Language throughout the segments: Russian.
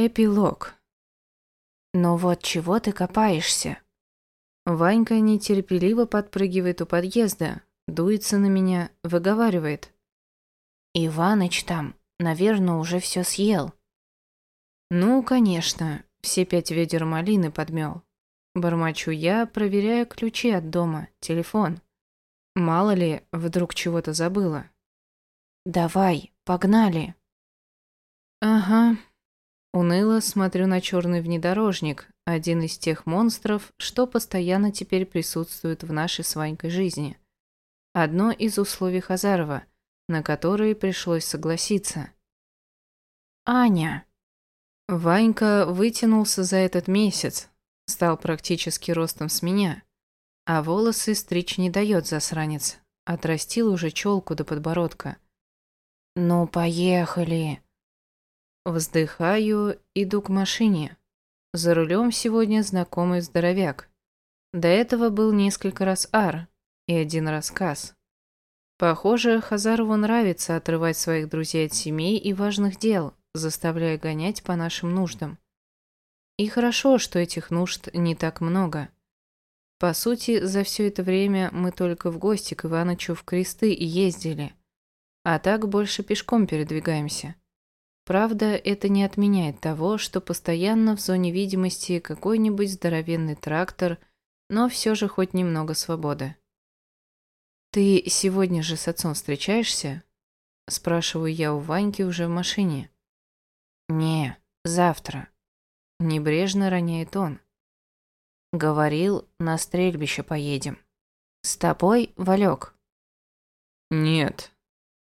Эпилог. «Ну вот чего ты копаешься?» Ванька нетерпеливо подпрыгивает у подъезда, дуется на меня, выговаривает. «Иваныч там, наверное, уже все съел». «Ну, конечно, все пять ведер малины подмел. Бормочу я, проверяя ключи от дома, телефон. Мало ли, вдруг чего-то забыла. «Давай, погнали!» «Ага». Уныло смотрю на черный внедорожник, один из тех монстров, что постоянно теперь присутствуют в нашей с Ванькой жизни. Одно из условий Хазарова, на которые пришлось согласиться. «Аня!» Ванька вытянулся за этот месяц, стал практически ростом с меня, а волосы стричь не дает засранец, отрастил уже челку до подбородка. «Ну, поехали!» Вздыхаю, иду к машине. За рулем сегодня знакомый здоровяк. До этого был несколько раз Ар и один рассказ. Похоже, Хазарову нравится отрывать своих друзей от семей и важных дел, заставляя гонять по нашим нуждам. И хорошо, что этих нужд не так много. По сути, за все это время мы только в гости к Иванычу в кресты ездили. А так больше пешком передвигаемся. Правда, это не отменяет того, что постоянно в зоне видимости какой-нибудь здоровенный трактор, но все же хоть немного свободы. «Ты сегодня же с отцом встречаешься?» Спрашиваю я у Ваньки уже в машине. «Не, завтра», — небрежно роняет он. «Говорил, на стрельбище поедем. С тобой, Валек?» «Нет», —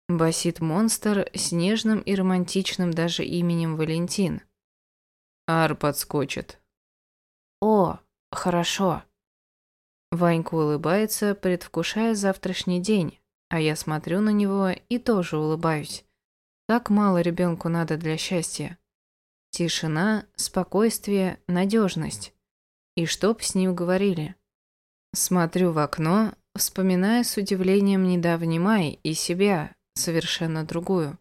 басит монстр с нежным и романтичным даже именем Валентин. «Ар подскочит». «О, хорошо». Ванька улыбается, предвкушая завтрашний день, а я смотрю на него и тоже улыбаюсь. Так мало ребенку надо для счастья. Тишина, спокойствие, надежность. И чтоб с ним говорили. Смотрю в окно, вспоминая с удивлением недавний май и себя, совершенно другую.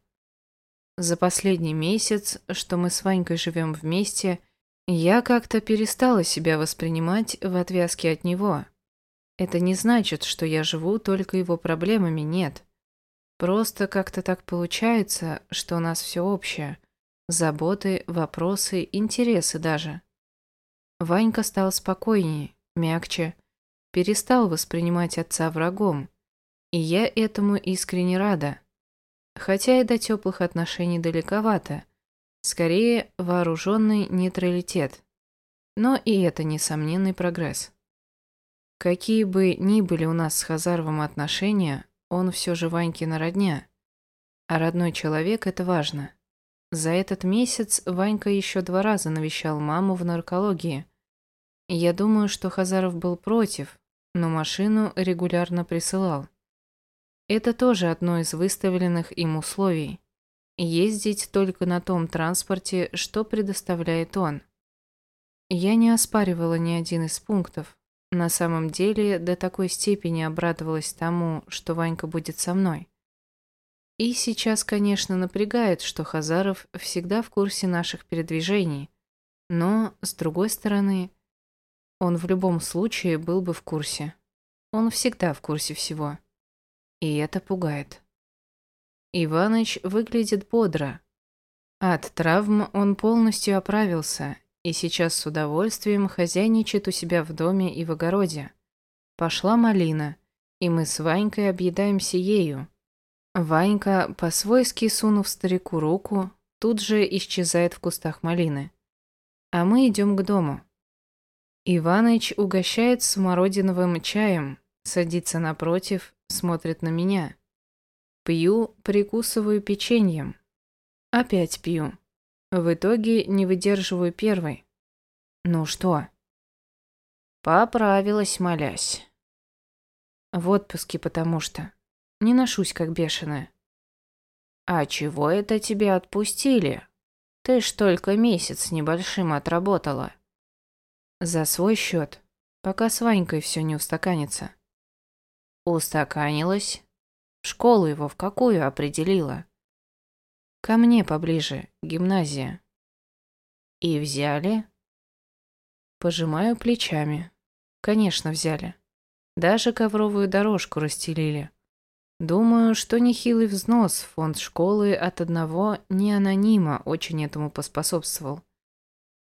За последний месяц, что мы с Ванькой живем вместе, я как-то перестала себя воспринимать в отвязке от него. Это не значит, что я живу только его проблемами, нет. Просто как-то так получается, что у нас все общее. Заботы, вопросы, интересы даже. Ванька стал спокойнее, мягче, перестал воспринимать отца врагом. И я этому искренне рада. Хотя и до теплых отношений далековато. Скорее, вооруженный нейтралитет. Но и это несомненный прогресс. Какие бы ни были у нас с Хазаровым отношения, он все же Ванькина родня. А родной человек – это важно. За этот месяц Ванька еще два раза навещал маму в наркологии. Я думаю, что Хазаров был против, но машину регулярно присылал. Это тоже одно из выставленных им условий. Ездить только на том транспорте, что предоставляет он. Я не оспаривала ни один из пунктов, на самом деле, до такой степени обрадовалась тому, что Ванька будет со мной. И сейчас, конечно, напрягает, что Хазаров всегда в курсе наших передвижений. Но, с другой стороны, он в любом случае был бы в курсе. Он всегда в курсе всего. И это пугает. Иваныч выглядит бодро. От травм он полностью оправился и сейчас с удовольствием хозяйничает у себя в доме и в огороде. Пошла малина, и мы с Ванькой объедаемся ею. Ванька, по-свойски сунув старику руку, тут же исчезает в кустах малины. А мы идем к дому. Иваныч угощает смородиновым чаем, садится напротив, смотрит на меня. Пью, прикусываю печеньем. Опять пью. В итоге не выдерживаю первой. Ну что? Поправилась, молясь. В отпуске, потому что. Не ношусь, как бешеная. А чего это тебя отпустили? Ты ж только месяц небольшим отработала. За свой счет, пока с Ванькой все не устаканится. Устаканилась? Школу его в какую определила? Ко мне поближе, гимназия. И взяли? Пожимаю плечами. Конечно, взяли. Даже ковровую дорожку расстелили. Думаю, что нехилый взнос в фонд школы от одного неанонима очень этому поспособствовал.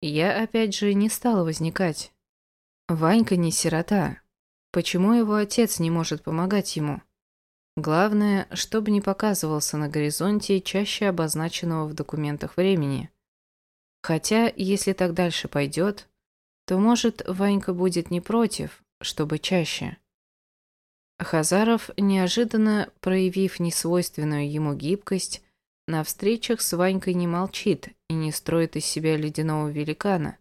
Я опять же не стала возникать. Ванька не сирота. Почему его отец не может помогать ему? Главное, чтобы не показывался на горизонте чаще обозначенного в документах времени. Хотя, если так дальше пойдет, то, может, Ванька будет не против, чтобы чаще. Хазаров, неожиданно проявив несвойственную ему гибкость, на встречах с Ванькой не молчит и не строит из себя ледяного великана,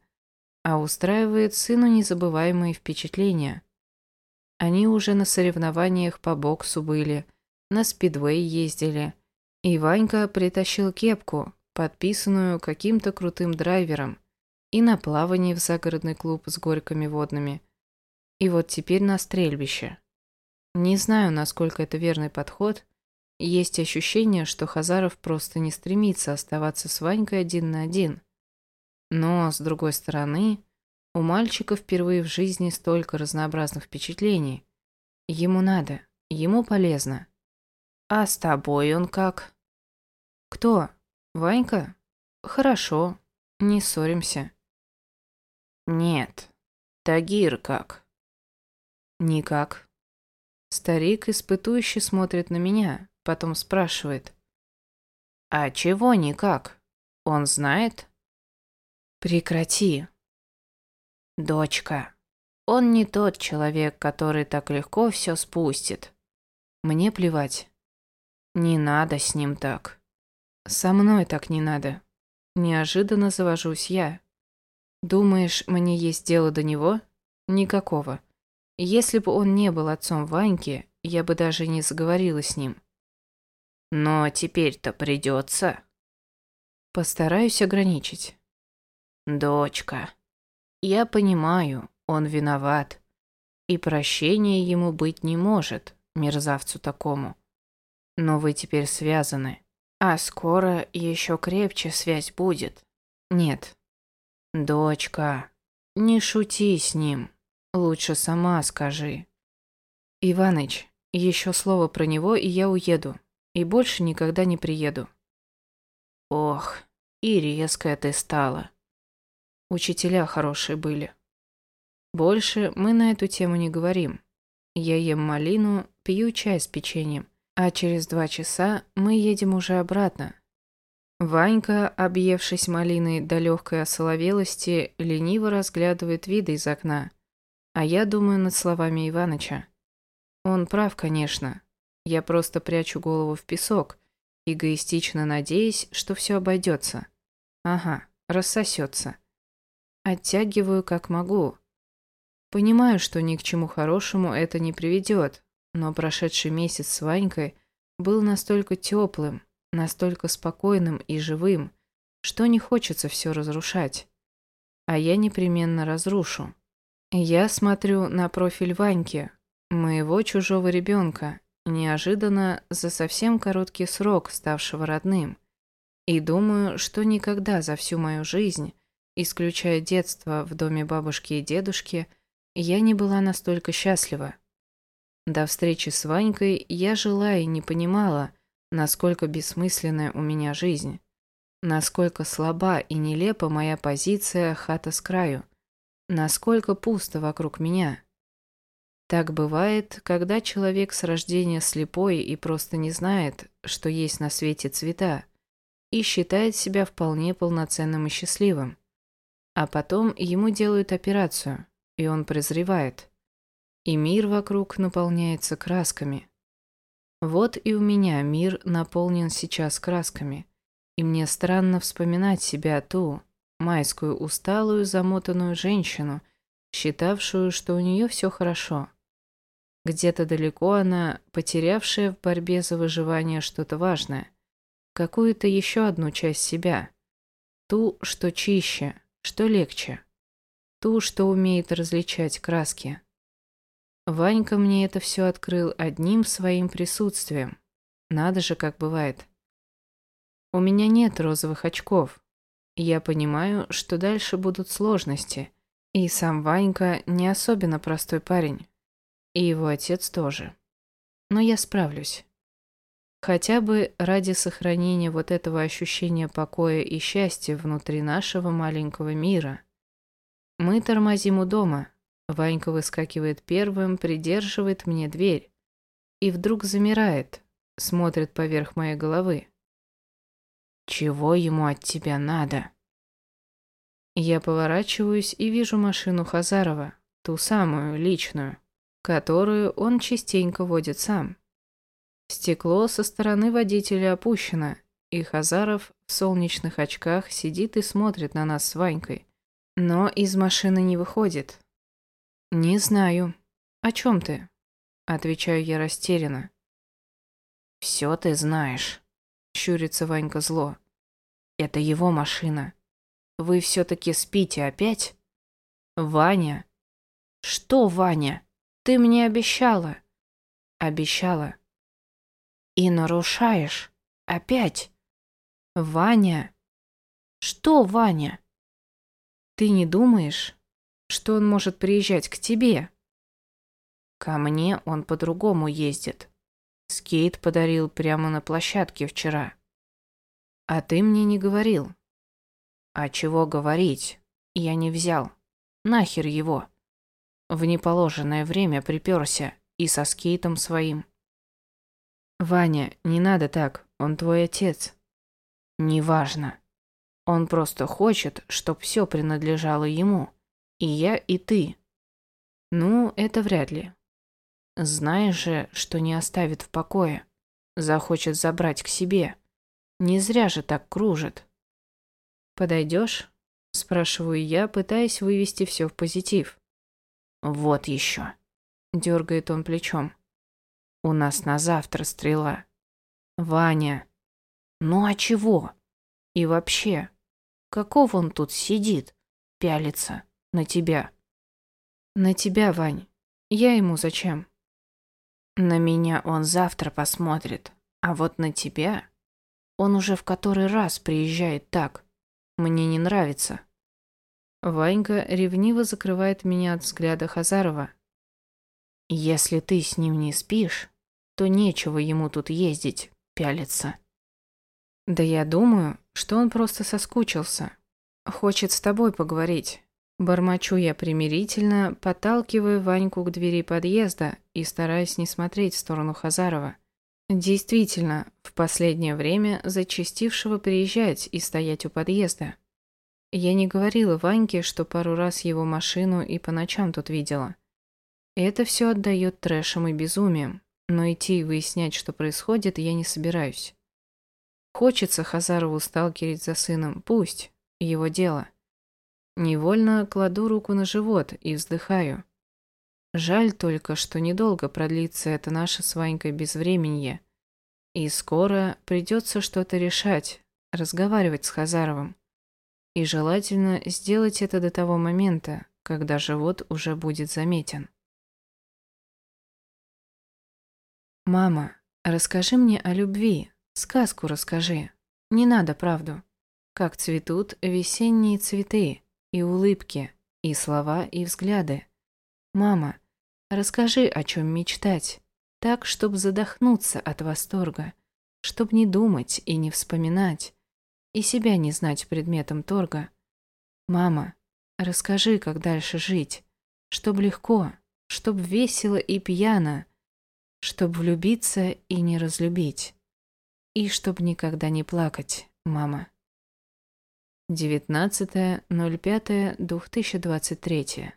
а устраивает сыну незабываемые впечатления. Они уже на соревнованиях по боксу были, на спидвей ездили, и Ванька притащил кепку, подписанную каким-то крутым драйвером, и на плавание в загородный клуб с горькими водными, и вот теперь на стрельбище. Не знаю, насколько это верный подход, есть ощущение, что Хазаров просто не стремится оставаться с Ванькой один на один. Но, с другой стороны, у мальчика впервые в жизни столько разнообразных впечатлений. Ему надо, ему полезно. А с тобой он как? Кто? Ванька? Хорошо, не ссоримся. Нет. Тагир как? Никак. Старик испытующе смотрит на меня, Потом спрашивает. «А чего никак? Он знает?» «Прекрати». «Дочка, он не тот человек, который так легко все спустит». «Мне плевать». «Не надо с ним так». «Со мной так не надо». Неожиданно завожусь я. «Думаешь, мне есть дело до него?» «Никакого. Если бы он не был отцом Ваньки, я бы даже не заговорила с ним. Но теперь-то придется. Постараюсь ограничить. Дочка, я понимаю, он виноват. И прощения ему быть не может, мерзавцу такому. Но вы теперь связаны. А скоро еще крепче связь будет. Нет. Дочка, не шути с ним. Лучше сама скажи. Иваныч, еще слово про него, и я уеду и больше никогда не приеду. Ох, и резкая ты стала. Учителя хорошие были. Больше мы на эту тему не говорим. Я ем малину, пью чай с печеньем, а через два часа мы едем уже обратно. Ванька, объевшись малиной до легкой осоловелости, лениво разглядывает виды из окна, а я думаю над словами Иваныча. Он прав, конечно, я просто прячу голову в песок, эгоистично надеясь, что все обойдется. Ага, рассосется. Оттягиваю как могу. Понимаю, что ни к чему хорошему это не приведет, но прошедший месяц с Ванькой был настолько теплым, настолько спокойным и живым, что не хочется все разрушать. А я непременно разрушу. Я смотрю на профиль Ваньки, моего чужого ребенка, неожиданно за совсем короткий срок ставшего родным. И думаю, что никогда за всю мою жизнь, исключая детство в доме бабушки и дедушки, я не была настолько счастлива. До встречи с Ванькой я жила и не понимала, насколько бессмысленная у меня жизнь, насколько слаба и нелепа моя позиция хата с краю, насколько пусто вокруг меня. Так бывает, когда человек с рождения слепой и просто не знает, что есть на свете цвета, и считает себя вполне полноценным и счастливым. А потом ему делают операцию, и он презревает. И мир вокруг наполняется красками. Вот и у меня мир наполнен сейчас красками, и мне странно вспоминать себя ту, майскую усталую замотанную женщину, считавшую, что у нее все хорошо. Где-то далеко она, потерявшая в борьбе за выживание что-то важное. Какую-то еще одну часть себя. Ту, что чище, что легче. Ту, что умеет различать краски. Ванька мне это все открыл одним своим присутствием. Надо же, как бывает. У меня нет розовых очков. Я понимаю, что дальше будут сложности, и сам Ванька не особенно простой парень, и его отец тоже. Но я справлюсь. Хотя бы ради сохранения вот этого ощущения покоя и счастья внутри нашего маленького мира. Мы тормозим у дома. Ванька выскакивает первым, придерживает мне дверь. И вдруг замирает, смотрит поверх моей головы. Чего ему от тебя надо? Я поворачиваюсь и вижу машину Хазарова, ту самую, личную, которую он частенько водит сам. Стекло со стороны водителя опущено, и Хазаров в солнечных очках сидит и смотрит на нас с Ванькой, но из машины не выходит. «Не знаю. О чем ты?» – отвечаю я растерянно. «Все ты знаешь», – щурится Ванька зло. «Это его машина. Вы все-таки спите опять?» «Ваня?» «Что, Ваня? Ты мне обещала?» «Обещала». «И нарушаешь? Опять?» «Ваня?» «Что, Ваня?» «Ты не думаешь, что он может приезжать к тебе?» «Ко мне он по-другому ездит. Скейт подарил прямо на площадке вчера. А ты мне не говорил. А чего говорить? Я не взял. Нахер его. В неположенное время приперся и со скейтом своим. Ваня, не надо так, он твой отец. Неважно. Он просто хочет, чтоб все принадлежало ему. И я, и ты. Ну, это вряд ли. Знаешь же, что не оставит в покое. Захочет забрать к себе. Не зря же так кружит. Подойдешь? Спрашиваю я, пытаясь вывести все в позитив. Вот еще. Дергает он плечом. У нас на завтра стрела. Ваня. Ну а чего? И вообще, каков он тут сидит, пялится на тебя? На тебя, Вань. Я ему зачем? На меня он завтра посмотрит, а вот на тебя он уже в который раз приезжает так. Мне не нравится. Ванька ревниво закрывает меня от взгляда Хазарова. Если ты с ним не спишь, то нечего ему тут ездить, пялиться. Да я думаю, что он просто соскучился. Хочет с тобой поговорить. Бормочу я примирительно, подталкиваю Ваньку к двери подъезда и стараюсь не смотреть в сторону Хазарова. Действительно, в последнее время зачастившего приезжать и стоять у подъезда. Я не говорила Ваньке, что пару раз его машину и по ночам тут видела. Это все отдает трэшем и безумием, но идти и выяснять, что происходит, я не собираюсь. Хочется Хазарову сталкерить за сыном, пусть, его дело. Невольно кладу руку на живот и вздыхаю. Жаль только, что недолго продлится это наше с Ванькой безвременье. И скоро придется что-то решать, разговаривать с Хазаровым. И желательно сделать это до того момента, когда живот уже будет заметен. «Мама, расскажи мне о любви, сказку расскажи. Не надо правду. Как цветут весенние цветы, и улыбки, и слова, и взгляды. Мама, расскажи, о чем мечтать, так, чтобы задохнуться от восторга, чтоб не думать и не вспоминать, и себя не знать предметом торга. Мама, расскажи, как дальше жить, чтоб легко, чтоб весело и пьяно, чтоб влюбиться и не разлюбить, и чтоб никогда не плакать, мама. 19.05.2023